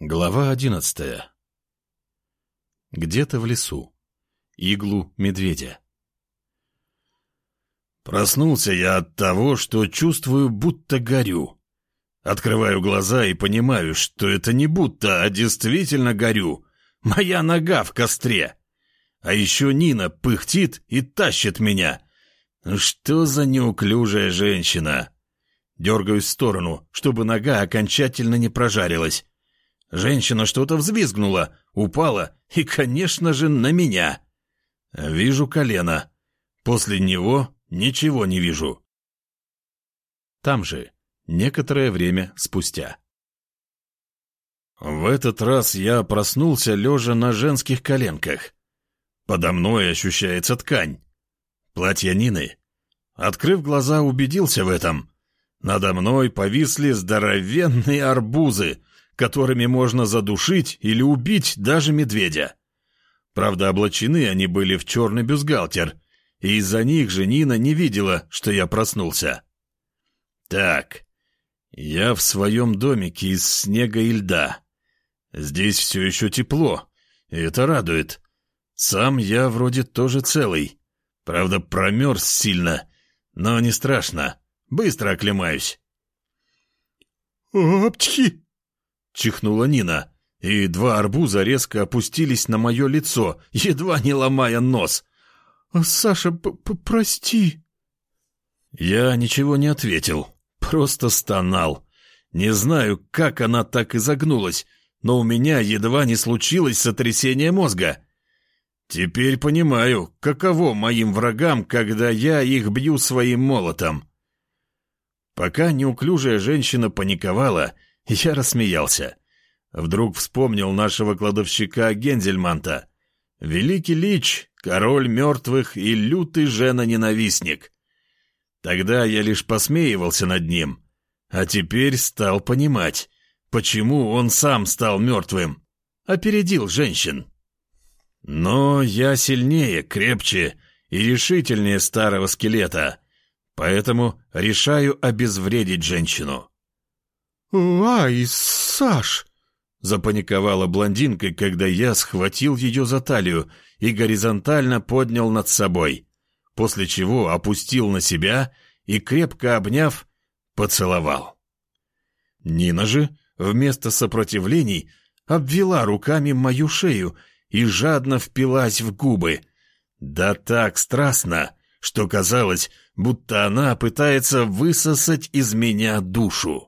Глава одиннадцатая. Где-то в лесу. Иглу медведя. Проснулся я от того, что чувствую, будто горю. Открываю глаза и понимаю, что это не будто, а действительно горю. Моя нога в костре. А еще Нина пыхтит и тащит меня. Что за неуклюжая женщина? Дергаюсь в сторону, чтобы нога окончательно не прожарилась. Женщина что-то взвизгнула, упала и, конечно же, на меня. Вижу колено. После него ничего не вижу. Там же, некоторое время спустя. В этот раз я проснулся лежа на женских коленках. Подо мной ощущается ткань. Платье Нины. Открыв глаза, убедился в этом. Надо мной повисли здоровенные арбузы, которыми можно задушить или убить даже медведя. Правда, облачены они были в черный бюстгальтер, и из-за них же Нина не видела, что я проснулся. Так, я в своем домике из снега и льда. Здесь все еще тепло, и это радует. Сам я вроде тоже целый. Правда, промерз сильно, но не страшно. Быстро оклемаюсь. «Апчхи!» Чихнула Нина, и два арбуза резко опустились на мое лицо, едва не ломая нос. «Саша, прости!» Я ничего не ответил, просто стонал. Не знаю, как она так изогнулась, но у меня едва не случилось сотрясение мозга. Теперь понимаю, каково моим врагам, когда я их бью своим молотом. Пока неуклюжая женщина паниковала, я рассмеялся. Вдруг вспомнил нашего кладовщика Гензельманта. Великий Лич, король мертвых и лютый жена-ненавистник. Тогда я лишь посмеивался над ним, а теперь стал понимать, почему он сам стал мертвым. Опередил женщин. Но я сильнее, крепче и решительнее старого скелета, поэтому решаю обезвредить женщину. «Ай, Саш!» — запаниковала блондинка, когда я схватил ее за талию и горизонтально поднял над собой, после чего опустил на себя и, крепко обняв, поцеловал. Нина же, вместо сопротивлений, обвела руками мою шею и жадно впилась в губы. Да так страстно, что казалось, будто она пытается высосать из меня душу.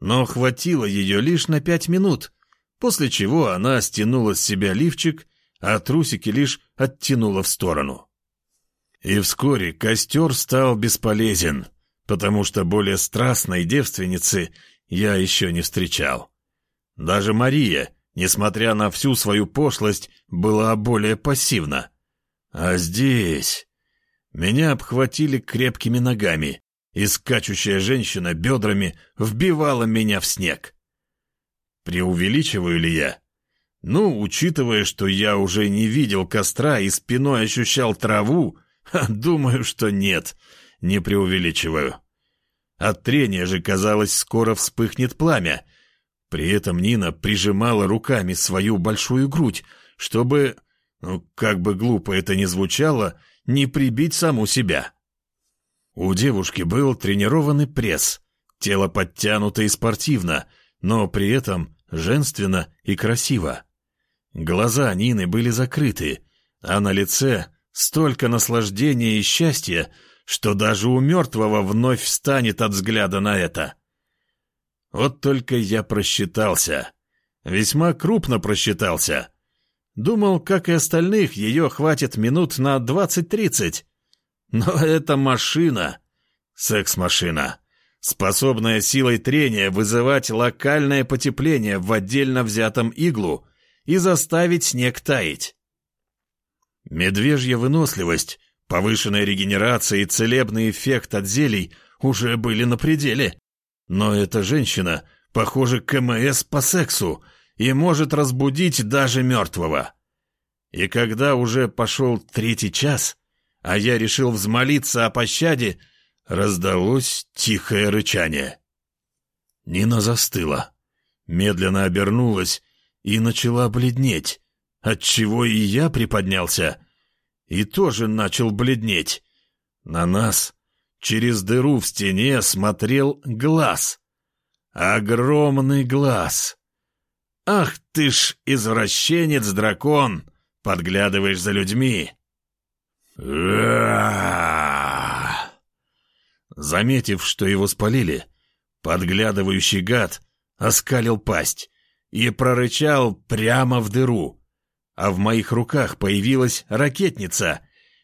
Но хватило ее лишь на пять минут, после чего она стянула с себя лифчик, а трусики лишь оттянула в сторону. И вскоре костер стал бесполезен, потому что более страстной девственницы я еще не встречал. Даже Мария, несмотря на всю свою пошлость, была более пассивна. А здесь... Меня обхватили крепкими ногами, и скачущая женщина бедрами вбивала меня в снег. Преувеличиваю ли я? Ну, учитывая, что я уже не видел костра и спиной ощущал траву, думаю, что нет, не преувеличиваю. От трения же, казалось, скоро вспыхнет пламя. При этом Нина прижимала руками свою большую грудь, чтобы, ну, как бы глупо это ни звучало, не прибить саму себя. У девушки был тренированный пресс, тело подтянуто и спортивно, но при этом женственно и красиво. Глаза Нины были закрыты, а на лице столько наслаждения и счастья, что даже у мертвого вновь встанет от взгляда на это. Вот только я просчитался. Весьма крупно просчитался. Думал, как и остальных, ее хватит минут на двадцать-тридцать, но это машина, секс-машина, способная силой трения вызывать локальное потепление в отдельно взятом иглу и заставить снег таять. Медвежья выносливость, повышенная регенерация и целебный эффект от зелий уже были на пределе. Но эта женщина, похоже, КМС по сексу и может разбудить даже мертвого. И когда уже пошел третий час, а я решил взмолиться о пощаде, раздалось тихое рычание. Нина застыла. медленно обернулась и начала бледнеть, отчего и я приподнялся и тоже начал бледнеть. На нас через дыру в стене смотрел глаз. Огромный глаз. «Ах ты ж, извращенец-дракон! Подглядываешь за людьми!» Заметив, что его спалили, подглядывающий гад оскалил пасть и прорычал прямо в дыру, а в моих руках появилась ракетница,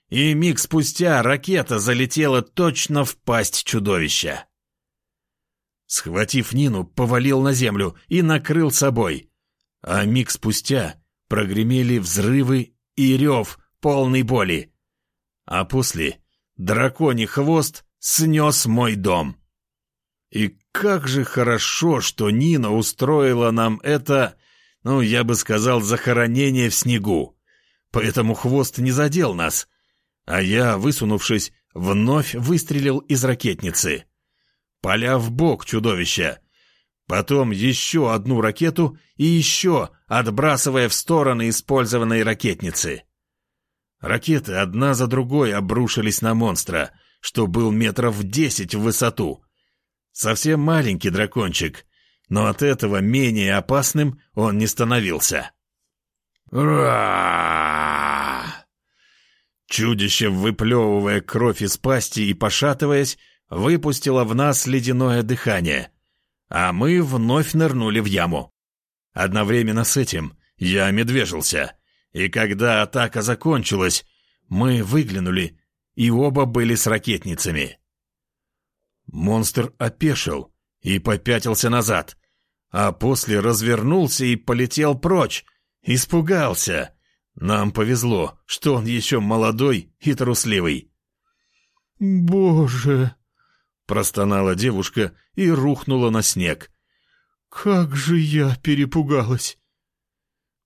и миг спустя ракета залетела точно в пасть чудовища. Схватив Нину, повалил на землю и накрыл собой, а миг спустя прогремели взрывы и рев полной боли, а после драконий хвост снес мой дом. И как же хорошо, что Нина устроила нам это, ну, я бы сказал, захоронение в снегу. Поэтому хвост не задел нас, а я, высунувшись, вновь выстрелил из ракетницы. Поля в бок чудовища. Потом еще одну ракету и еще, отбрасывая в стороны использованные ракетницы. Ракеты одна за другой обрушились на монстра, что был метров десять в высоту. Совсем маленький дракончик, но от этого менее опасным он не становился. Ра! Чудище, выплевывая кровь из пасти и пошатываясь, выпустило в нас ледяное дыхание, а мы вновь нырнули в яму. Одновременно с этим я медвежился, и когда атака закончилась, мы выглянули, и оба были с ракетницами. Монстр опешил и попятился назад, а после развернулся и полетел прочь. Испугался. Нам повезло, что он еще молодой и трусливый. «Боже!» — простонала девушка и рухнула на снег. «Как же я перепугалась!»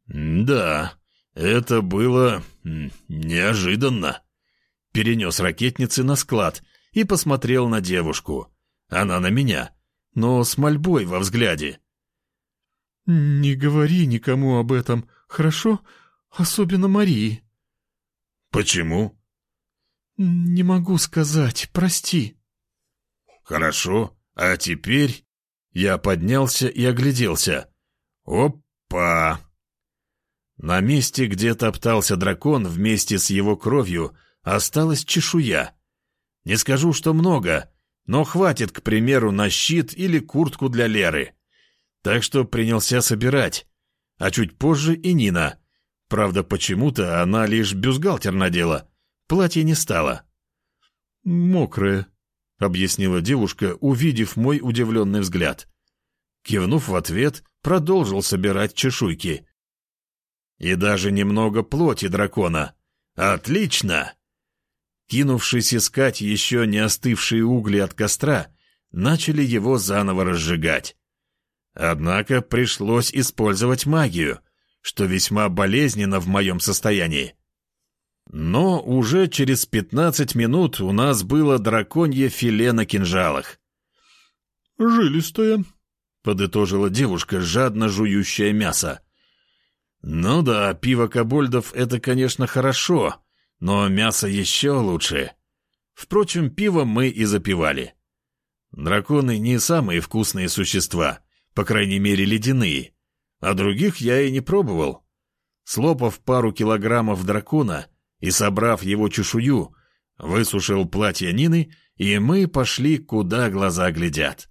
«Да, это было неожиданно». Перенес ракетницы на склад и посмотрел на девушку. Она на меня, но с мольбой во взгляде. «Не говори никому об этом, хорошо? Особенно Марии». «Почему?» «Не могу сказать, прости». «Хорошо, а теперь...» Я поднялся и огляделся. «Опа!» На месте, где топтался дракон вместе с его кровью, осталась чешуя. Не скажу, что много, но хватит, к примеру, на щит или куртку для Леры. Так что принялся собирать. А чуть позже и Нина. Правда, почему-то она лишь бюстгальтер надела. Платье не стало. «Мокрое», — объяснила девушка, увидев мой удивленный взгляд. Кивнув в ответ, продолжил собирать чешуйки. И даже немного плоти дракона. Отлично! Кинувшись искать еще не остывшие угли от костра, начали его заново разжигать. Однако пришлось использовать магию, что весьма болезненно в моем состоянии. Но уже через пятнадцать минут у нас было драконье филе на кинжалах. «Жилистое», — подытожила девушка, жадно жующая мясо. «Ну да, пиво кобольдов — это, конечно, хорошо, но мясо еще лучше. Впрочем, пиво мы и запивали. Драконы не самые вкусные существа, по крайней мере, ледяные, а других я и не пробовал. Слопав пару килограммов дракона и собрав его чешую, высушил платье Нины, и мы пошли, куда глаза глядят.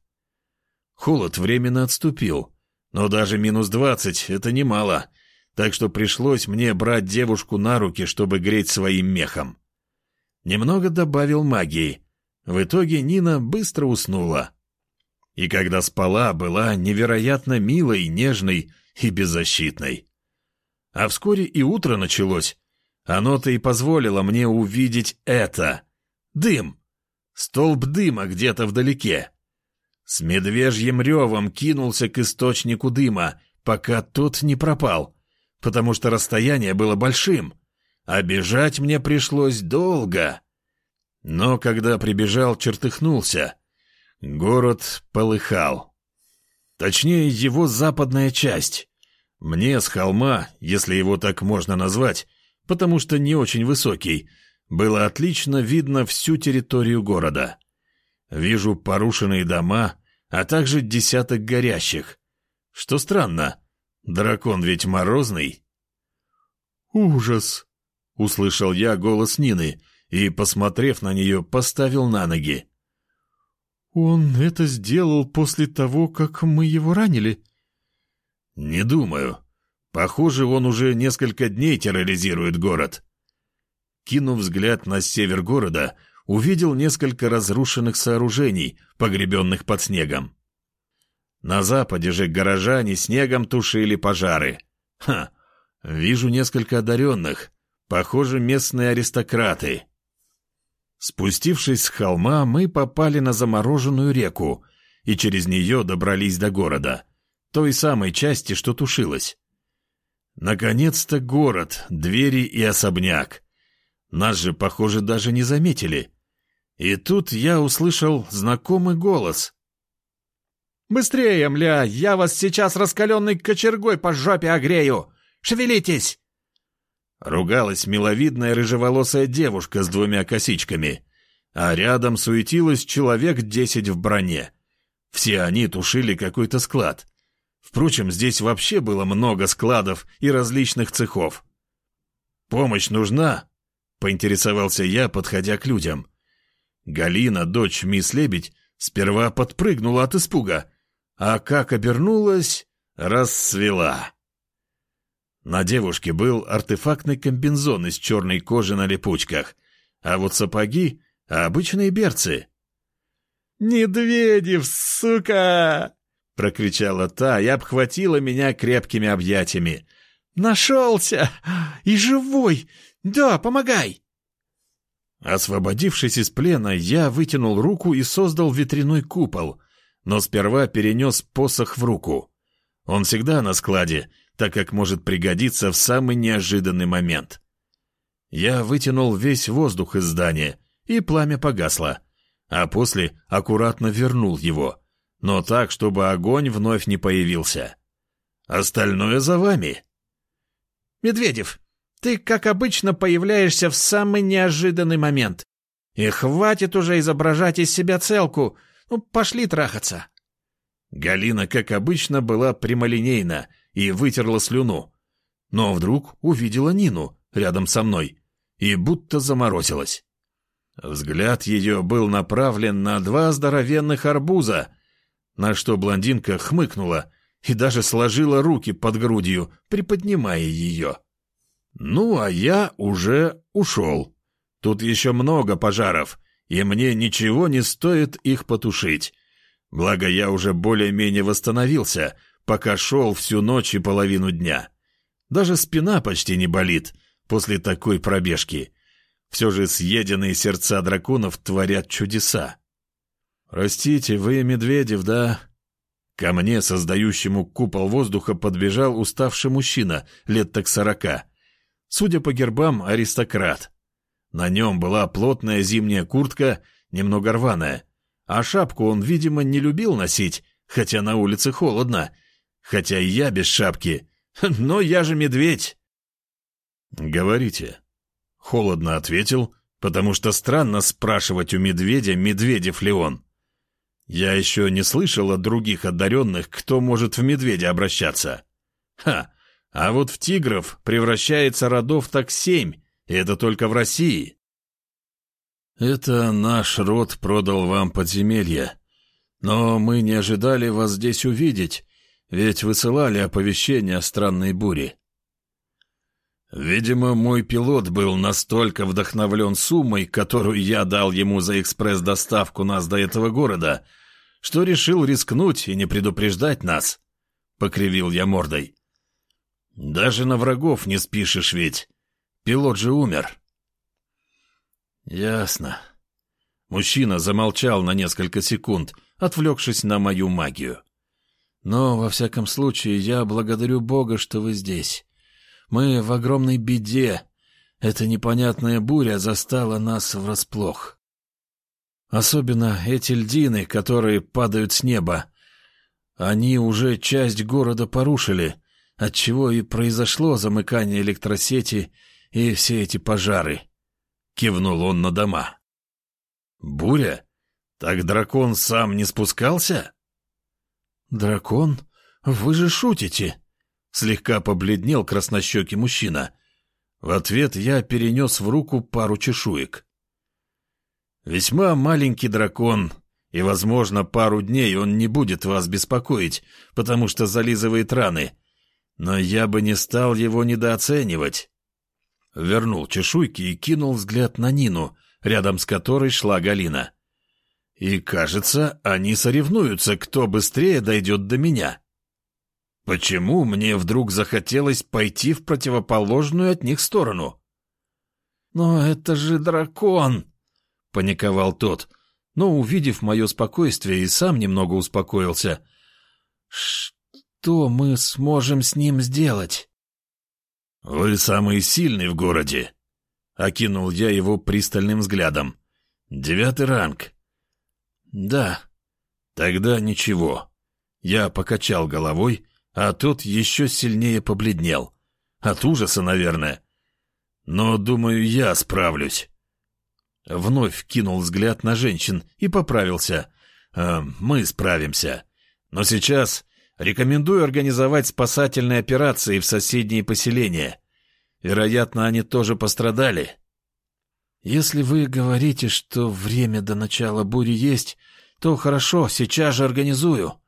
Холод временно отступил, но даже минус двадцать — это немало, так что пришлось мне брать девушку на руки, чтобы греть своим мехом. Немного добавил магии. В итоге Нина быстро уснула. И когда спала, была невероятно милой, нежной и беззащитной. А вскоре и утро началось. Оно-то и позволило мне увидеть это. Дым. Столб дыма где-то вдалеке. С медвежьим ревом кинулся к источнику дыма, пока тот не пропал — потому что расстояние было большим, а бежать мне пришлось долго. Но когда прибежал, чертыхнулся. Город полыхал. Точнее, его западная часть. Мне с холма, если его так можно назвать, потому что не очень высокий, было отлично видно всю территорию города. Вижу порушенные дома, а также десяток горящих. Что странно, дракон ведь морозный. «Ужас!» — услышал я голос Нины и, посмотрев на нее, поставил на ноги. «Он это сделал после того, как мы его ранили?» «Не думаю. Похоже, он уже несколько дней терроризирует город». Кинув взгляд на север города, увидел несколько разрушенных сооружений, погребенных под снегом. На западе же горожане снегом тушили пожары. Ха, вижу несколько одаренных, похоже, местные аристократы. Спустившись с холма, мы попали на замороженную реку и через нее добрались до города, той самой части, что тушилась. Наконец-то город, двери и особняк. Нас же, похоже, даже не заметили. И тут я услышал знакомый голос. «Быстрее, мля, я вас сейчас раскаленной кочергой по жопе огрею! Шевелитесь!» Ругалась миловидная рыжеволосая девушка с двумя косичками, а рядом суетилось человек десять в броне. Все они тушили какой-то склад. Впрочем, здесь вообще было много складов и различных цехов. «Помощь нужна?» — поинтересовался я, подходя к людям. Галина, дочь мисс Лебедь, сперва подпрыгнула от испуга, а как обернулась, расцвела. На девушке был артефактный комбинзон из черной кожи на липучках, а вот сапоги — обычные берцы. «Медведев, сука!» — прокричала та и обхватила меня крепкими объятиями. «Нашелся! И живой! Да, помогай!» Освободившись из плена, я вытянул руку и создал ветряной купол, но сперва перенес посох в руку. Он всегда на складе, так как может пригодиться в самый неожиданный момент. Я вытянул весь воздух из здания, и пламя погасло, а после аккуратно вернул его, но так, чтобы огонь вновь не появился. Остальное за вами. «Медведев, ты, как обычно, появляешься в самый неожиданный момент. И хватит уже изображать из себя целку. Ну, пошли трахаться. Галина, как обычно, была прямолинейна и вытерла слюну. Но вдруг увидела Нину рядом со мной и будто заморозилась. Взгляд ее был направлен на два здоровенных арбуза, на что блондинка хмыкнула и даже сложила руки под грудью, приподнимая ее. Ну, а я уже ушел. Тут еще много пожаров, и мне ничего не стоит их потушить. Благо, я уже более-менее восстановился, пока шел всю ночь и половину дня. Даже спина почти не болит после такой пробежки. Все же съеденные сердца драконов творят чудеса. «Простите, вы Медведев, да?» Ко мне, создающему купол воздуха, подбежал уставший мужчина, лет так сорока. Судя по гербам, аристократ. На нем была плотная зимняя куртка, немного рваная, а шапку он, видимо, не любил носить, хотя на улице холодно, хотя и я без шапки, но я же медведь. «Говорите». Холодно ответил, потому что странно спрашивать у медведя, медведев ли он. Я еще не слышал от других одаренных, кто может в медведя обращаться. Ха, а вот в тигров превращается родов так семь, и это только в России. Это наш род продал вам подземелье. Но мы не ожидали вас здесь увидеть, ведь высылали оповещение о странной буре. Видимо, мой пилот был настолько вдохновлен суммой, которую я дал ему за экспресс-доставку нас до этого города, что решил рискнуть и не предупреждать нас. Покривил я мордой. Даже на врагов не спишешь ведь. Пилот же умер. Ясно. Мужчина замолчал на несколько секунд, отвлекшись на мою магию. Но, во всяком случае, я благодарю Бога, что вы здесь. Мы в огромной беде. Эта непонятная буря застала нас врасплох. Особенно эти льдины, которые падают с неба. Они уже часть города порушили, отчего и произошло замыкание электросети и все эти пожары. Кивнул он на дома. Буря? Так дракон сам не спускался? Дракон? Вы же шутите. Слегка побледнел краснощекий мужчина. В ответ я перенес в руку пару чешуек. Весьма маленький дракон, и, возможно, пару дней он не будет вас беспокоить, потому что зализывает раны. Но я бы не стал его недооценивать. Вернул чешуйки и кинул взгляд на Нину, рядом с которой шла Галина. И, кажется, они соревнуются, кто быстрее дойдет до меня. Почему мне вдруг захотелось пойти в противоположную от них сторону? «Но это же дракон!» — паниковал тот, но, увидев мое спокойствие, и сам немного успокоился. «Что мы сможем с ним сделать?» «Вы самый сильный в городе», — окинул я его пристальным взглядом. «Девятый ранг». «Да». «Тогда ничего». Я покачал головой, а тот еще сильнее побледнел. От ужаса, наверное. Но, думаю, я справлюсь. Вновь кинул взгляд на женщин и поправился. «Э, «Мы справимся. Но сейчас рекомендую организовать спасательные операции в соседние поселения. Вероятно, они тоже пострадали». «Если вы говорите, что время до начала бури есть, то хорошо, сейчас же организую».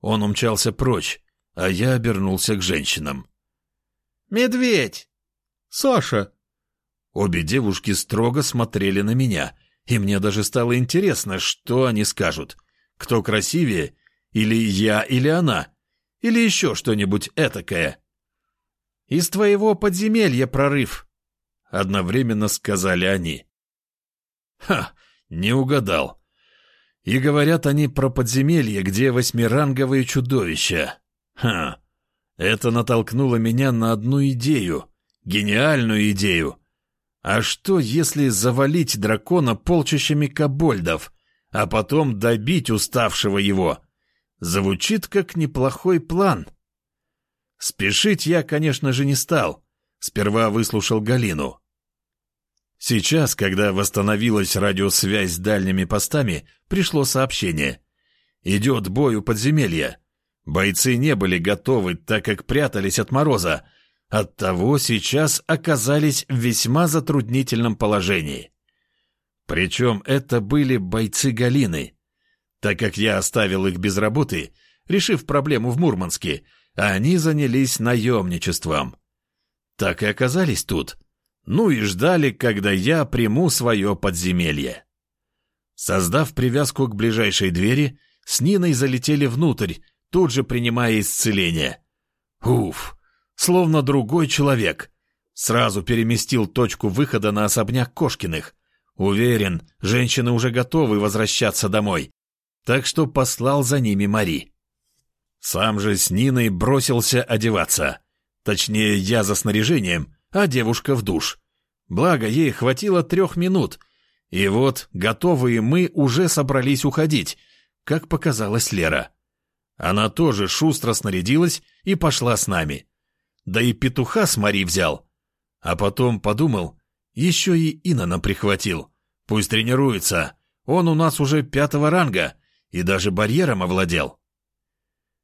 Он умчался прочь, а я обернулся к женщинам. «Медведь! Соша!» Обе девушки строго смотрели на меня, и мне даже стало интересно, что они скажут. Кто красивее, или я, или она, или еще что-нибудь этакое. «Из твоего подземелья прорыв», — одновременно сказали они. «Ха, не угадал. И говорят они про подземелье, где восьмиранговые чудовища. Ха, это натолкнуло меня на одну идею, гениальную идею. А что, если завалить дракона полчищами кобольдов, а потом добить уставшего его? Звучит как неплохой план. Спешить я, конечно же, не стал. Сперва выслушал Галину. Сейчас, когда восстановилась радиосвязь с дальними постами, пришло сообщение. Идет бой у подземелья. Бойцы не были готовы, так как прятались от мороза, Оттого сейчас оказались в весьма затруднительном положении. Причем это были бойцы Галины. Так как я оставил их без работы, решив проблему в Мурманске, они занялись наемничеством. Так и оказались тут. Ну и ждали, когда я приму свое подземелье. Создав привязку к ближайшей двери, с Ниной залетели внутрь, тут же принимая исцеление. Уф! словно другой человек. Сразу переместил точку выхода на особняк Кошкиных. Уверен, женщины уже готовы возвращаться домой. Так что послал за ними Мари. Сам же с Ниной бросился одеваться. Точнее, я за снаряжением, а девушка в душ. Благо, ей хватило трех минут. И вот, готовые мы уже собрались уходить, как показалась Лера. Она тоже шустро снарядилась и пошла с нами да и петуха с Мари взял. А потом подумал, еще и Инана прихватил. Пусть тренируется, он у нас уже пятого ранга и даже барьером овладел.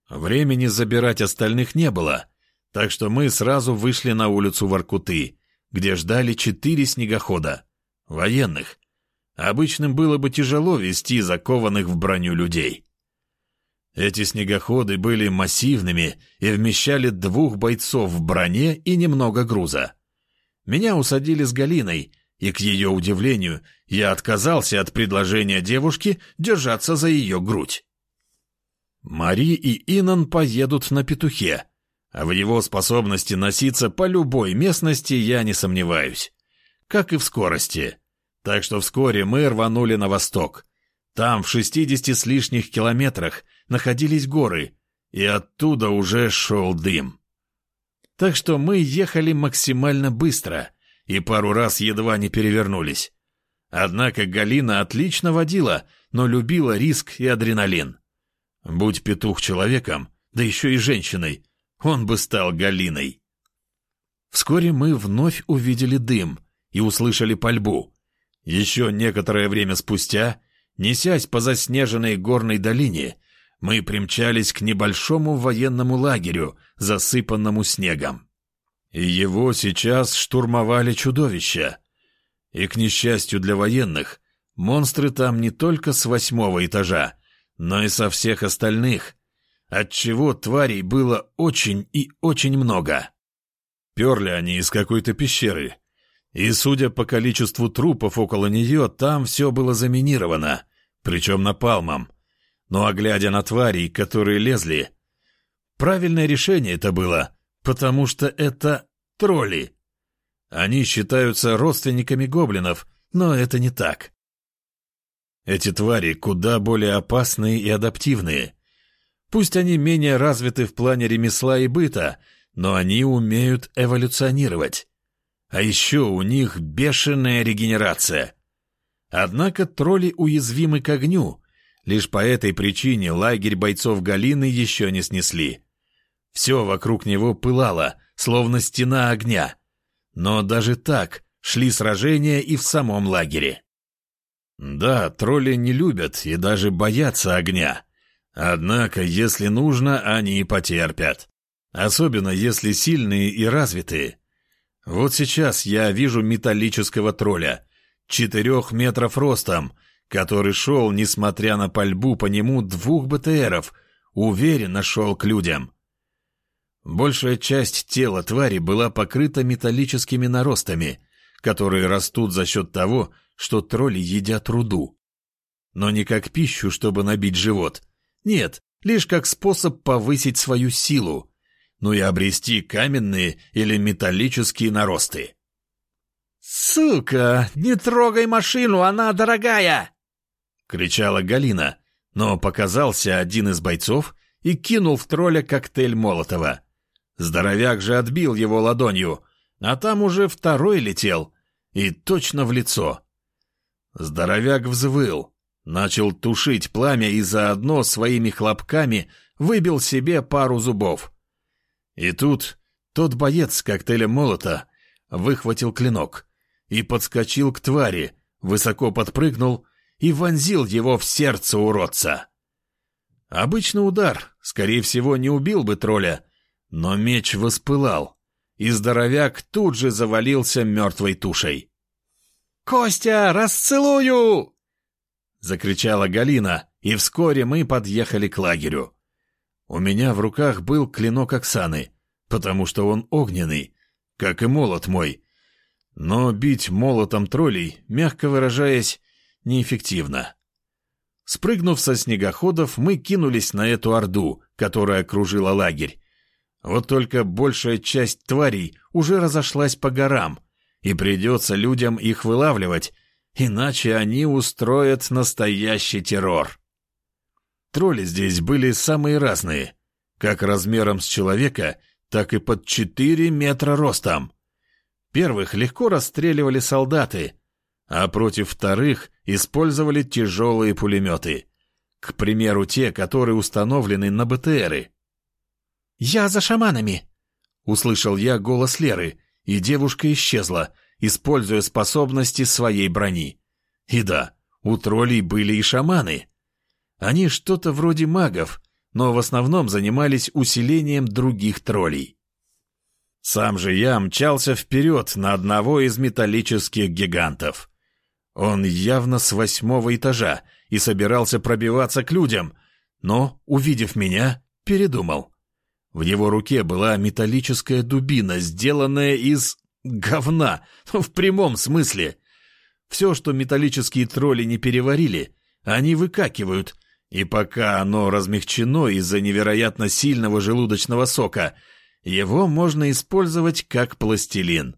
Времени забирать остальных не было, так что мы сразу вышли на улицу Воркуты, где ждали четыре снегохода, военных. Обычным было бы тяжело вести закованных в броню людей. Эти снегоходы были массивными и вмещали двух бойцов в броне и немного груза. Меня усадили с Галиной, и, к ее удивлению, я отказался от предложения девушки держаться за ее грудь. Мари и Инан поедут на петухе, а в его способности носиться по любой местности я не сомневаюсь. Как и в скорости. Так что вскоре мы рванули на восток. Там, в шестидесяти с лишних километрах, находились горы, и оттуда уже шел дым. Так что мы ехали максимально быстро и пару раз едва не перевернулись. Однако Галина отлично водила, но любила риск и адреналин. Будь петух человеком, да еще и женщиной, он бы стал Галиной. Вскоре мы вновь увидели дым и услышали пальбу. Еще некоторое время спустя, несясь по заснеженной горной долине, мы примчались к небольшому военному лагерю, засыпанному снегом. И его сейчас штурмовали чудовища. И, к несчастью для военных, монстры там не только с восьмого этажа, но и со всех остальных, отчего тварей было очень и очень много. Перли они из какой-то пещеры, и, судя по количеству трупов около нее, там все было заминировано, причем напалмом. Ну а глядя на тварей, которые лезли, правильное решение это было, потому что это тролли. Они считаются родственниками гоблинов, но это не так. Эти твари куда более опасные и адаптивные. Пусть они менее развиты в плане ремесла и быта, но они умеют эволюционировать. А еще у них бешеная регенерация. Однако тролли уязвимы к огню. Лишь по этой причине лагерь бойцов Галины еще не снесли. Все вокруг него пылало, словно стена огня. Но даже так шли сражения и в самом лагере. Да, тролли не любят и даже боятся огня. Однако, если нужно, они и потерпят. Особенно, если сильные и развитые. Вот сейчас я вижу металлического тролля, четырех метров ростом, который шел, несмотря на пальбу по нему двух БТРов, уверенно шел к людям. Большая часть тела твари была покрыта металлическими наростами, которые растут за счет того, что тролли едят руду. Но не как пищу, чтобы набить живот. Нет, лишь как способ повысить свою силу, ну и обрести каменные или металлические наросты. «Сука, не трогай машину, она дорогая!» — кричала Галина, но показался один из бойцов и кинул в тролля коктейль Молотова. Здоровяк же отбил его ладонью, а там уже второй летел, и точно в лицо. Здоровяк взвыл, начал тушить пламя и заодно своими хлопками выбил себе пару зубов. И тут тот боец коктейля молота выхватил клинок и подскочил к твари, высоко подпрыгнул и вонзил его в сердце уродца. Обычный удар, скорее всего, не убил бы тролля, но меч воспылал, и здоровяк тут же завалился мертвой тушей. «Костя, расцелую!» — закричала Галина, и вскоре мы подъехали к лагерю. У меня в руках был клинок Оксаны, потому что он огненный, как и молот мой. Но бить молотом троллей, мягко выражаясь, неэффективно. Спрыгнув со снегоходов, мы кинулись на эту орду, которая окружила лагерь. Вот только большая часть тварей уже разошлась по горам, и придется людям их вылавливать, иначе они устроят настоящий террор. Тролли здесь были самые разные, как размером с человека, так и под 4 метра ростом. Первых легко расстреливали солдаты, а против вторых использовали тяжелые пулеметы. К примеру, те, которые установлены на БТРы. «Я за шаманами!» — услышал я голос Леры, и девушка исчезла, используя способности своей брони. И да, у троллей были и шаманы. Они что-то вроде магов, но в основном занимались усилением других троллей. Сам же я мчался вперед на одного из металлических гигантов. Он явно с восьмого этажа и собирался пробиваться к людям, но, увидев меня, передумал. В его руке была металлическая дубина, сделанная из говна, в прямом смысле. Все, что металлические тролли не переварили, они выкакивают, и пока оно размягчено из-за невероятно сильного желудочного сока, его можно использовать как пластилин.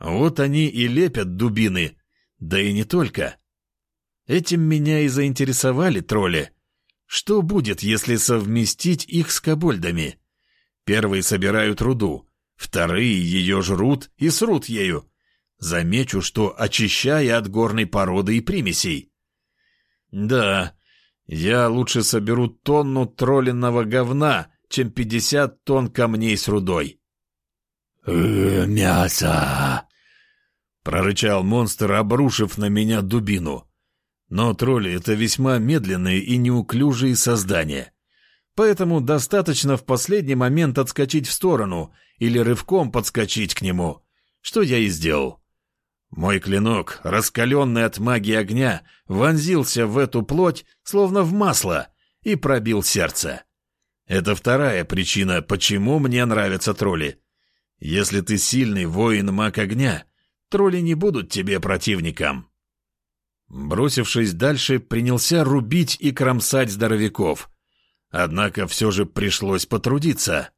Вот они и лепят дубины, да и не только. Этим меня и заинтересовали тролли — что будет, если совместить их с кобольдами? Первые собирают руду, вторые ее жрут и срут ею. Замечу, что очищая от горной породы и примесей. Да, Я лучше соберу тонну тролленного говна, чем пятьдесят тонн камней с рудой. «Э, «Мясо!» — прорычал монстр, обрушив на меня дубину. Но тролли — это весьма медленные и неуклюжие создания. Поэтому достаточно в последний момент отскочить в сторону или рывком подскочить к нему, что я и сделал. Мой клинок, раскаленный от магии огня, вонзился в эту плоть, словно в масло, и пробил сердце. Это вторая причина, почему мне нравятся тролли. Если ты сильный воин-маг огня, тролли не будут тебе противником. Бросившись дальше, принялся рубить и кромсать здоровяков. Однако все же пришлось потрудиться.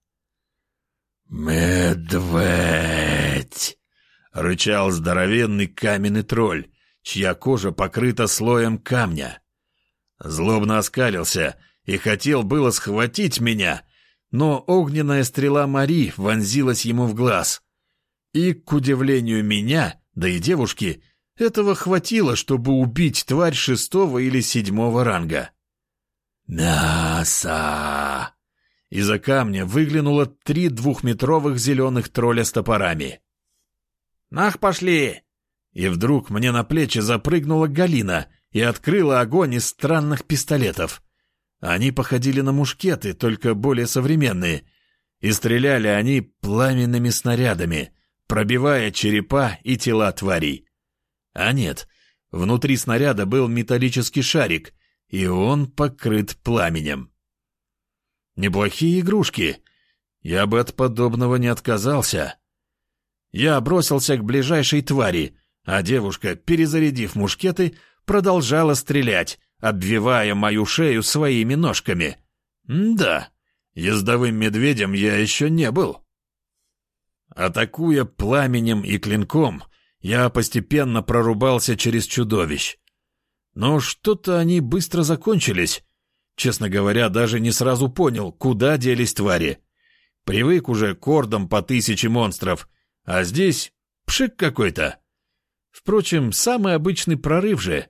«Медведь!» — рычал здоровенный каменный тролль, чья кожа покрыта слоем камня. Злобно оскалился и хотел было схватить меня, но огненная стрела Мари вонзилась ему в глаз. И, к удивлению меня, да и девушки, этого хватило, чтобы убить тварь шестого или седьмого ранга. «Мясо!» Из-за камня выглянуло три двухметровых зеленых тролля с топорами. «Нах, пошли!» И вдруг мне на плечи запрыгнула Галина и открыла огонь из странных пистолетов. Они походили на мушкеты, только более современные, и стреляли они пламенными снарядами, пробивая черепа и тела тварей. А нет, внутри снаряда был металлический шарик, и он покрыт пламенем. Неплохие игрушки. Я бы от подобного не отказался. Я бросился к ближайшей твари, а девушка, перезарядив мушкеты, продолжала стрелять, обвивая мою шею своими ножками. М да, ездовым медведем я еще не был. Атакуя пламенем и клинком, я постепенно прорубался через чудовищ. Но что-то они быстро закончились. Честно говоря, даже не сразу понял, куда делись твари. Привык уже к ордам по тысяче монстров — а здесь пшик какой-то. Впрочем, самый обычный прорыв же.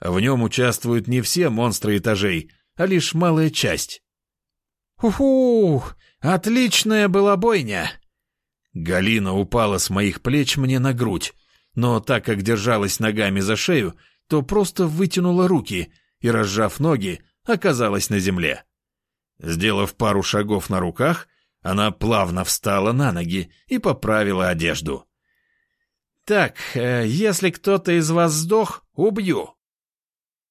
В нем участвуют не все монстры этажей, а лишь малая часть. «Уху! Отличная была бойня!» Галина упала с моих плеч мне на грудь, но так как держалась ногами за шею, то просто вытянула руки и, разжав ноги, оказалась на земле. Сделав пару шагов на руках, она плавно встала на ноги и поправила одежду. «Так, э, если кто-то из вас сдох, убью».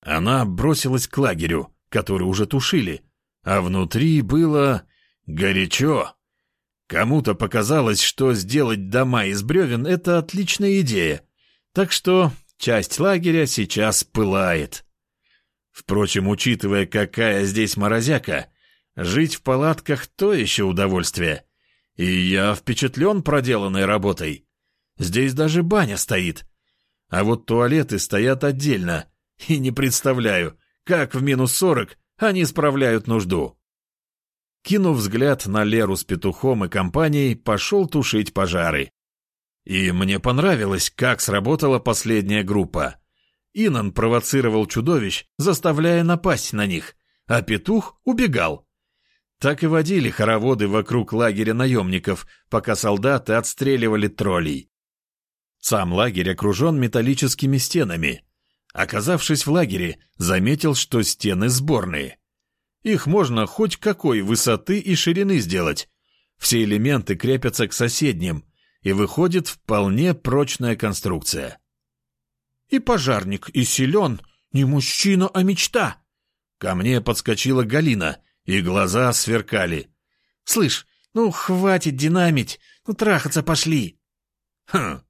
Она бросилась к лагерю, который уже тушили, а внутри было горячо. Кому-то показалось, что сделать дома из бревен — это отличная идея, так что часть лагеря сейчас пылает. Впрочем, учитывая, какая здесь морозяка, Жить в палатках — то еще удовольствие. И я впечатлен проделанной работой. Здесь даже баня стоит. А вот туалеты стоят отдельно. И не представляю, как в минус сорок они справляют нужду. Кинув взгляд на Леру с петухом и компанией, пошел тушить пожары. И мне понравилось, как сработала последняя группа. Инан провоцировал чудовищ, заставляя напасть на них, а петух убегал. Так и водили хороводы вокруг лагеря наемников, пока солдаты отстреливали троллей. Сам лагерь окружен металлическими стенами. Оказавшись в лагере, заметил, что стены сборные. Их можно хоть какой высоты и ширины сделать. Все элементы крепятся к соседним, и выходит вполне прочная конструкция. И пожарник, и силен, не мужчина, а мечта. Ко мне подскочила Галина и глаза сверкали. «Слышь, ну хватит динамить, ну трахаться пошли!» Хм.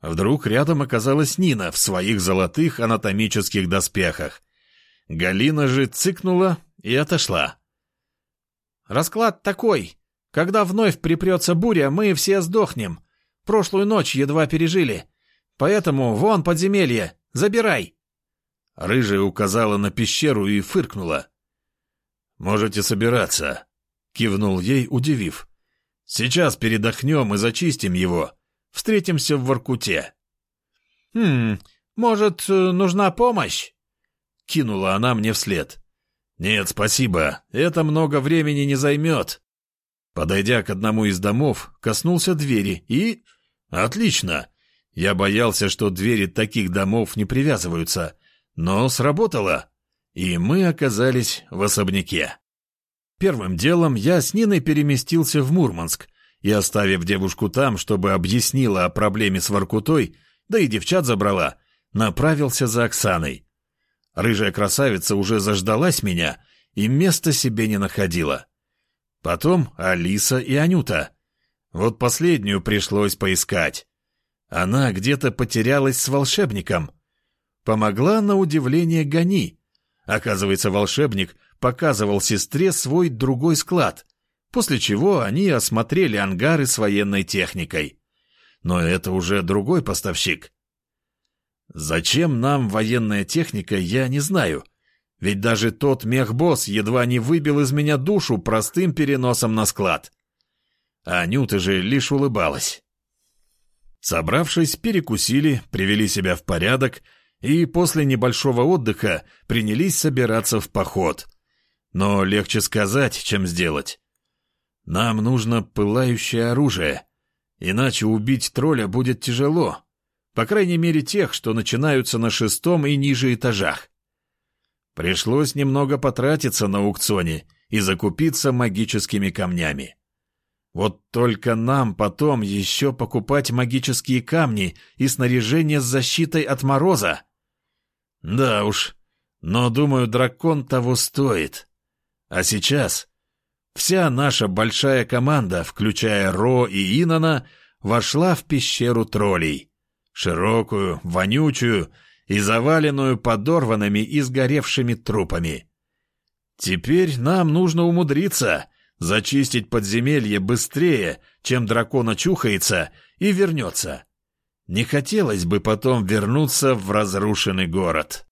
Вдруг рядом оказалась Нина в своих золотых анатомических доспехах. Галина же цыкнула и отошла. «Расклад такой. Когда вновь припрется буря, мы все сдохнем. Прошлую ночь едва пережили. Поэтому вон подземелье, забирай!» Рыжая указала на пещеру и фыркнула. «Можете собираться», — кивнул ей, удивив. «Сейчас передохнем и зачистим его. Встретимся в Воркуте». «Хм, может, нужна помощь?» Кинула она мне вслед. «Нет, спасибо, это много времени не займет». Подойдя к одному из домов, коснулся двери и... Отлично! Я боялся, что двери таких домов не привязываются, но сработало, и мы оказались в особняке. Первым делом я с Ниной переместился в Мурманск и, оставив девушку там, чтобы объяснила о проблеме с Воркутой, да и девчат забрала, направился за Оксаной. Рыжая красавица уже заждалась меня и места себе не находила. Потом Алиса и Анюта. Вот последнюю пришлось поискать. Она где-то потерялась с волшебником. Помогла на удивление Гани. Оказывается, волшебник показывал сестре свой другой склад, после чего они осмотрели ангары с военной техникой. Но это уже другой поставщик. Зачем нам военная техника, я не знаю. Ведь даже тот мехбосс едва не выбил из меня душу простым переносом на склад. А Анюта же лишь улыбалась. Собравшись, перекусили, привели себя в порядок и после небольшого отдыха принялись собираться в поход. Но легче сказать, чем сделать. Нам нужно пылающее оружие, иначе убить тролля будет тяжело. По крайней мере тех, что начинаются на шестом и ниже этажах. Пришлось немного потратиться на аукционе и закупиться магическими камнями. Вот только нам потом еще покупать магические камни и снаряжение с защитой от мороза. Да уж, но, думаю, дракон того стоит. А сейчас вся наша большая команда, включая Ро и Инана, вошла в пещеру троллей. Широкую, вонючую и заваленную подорванными и сгоревшими трупами. Теперь нам нужно умудриться зачистить подземелье быстрее, чем дракон очухается и вернется. Не хотелось бы потом вернуться в разрушенный город.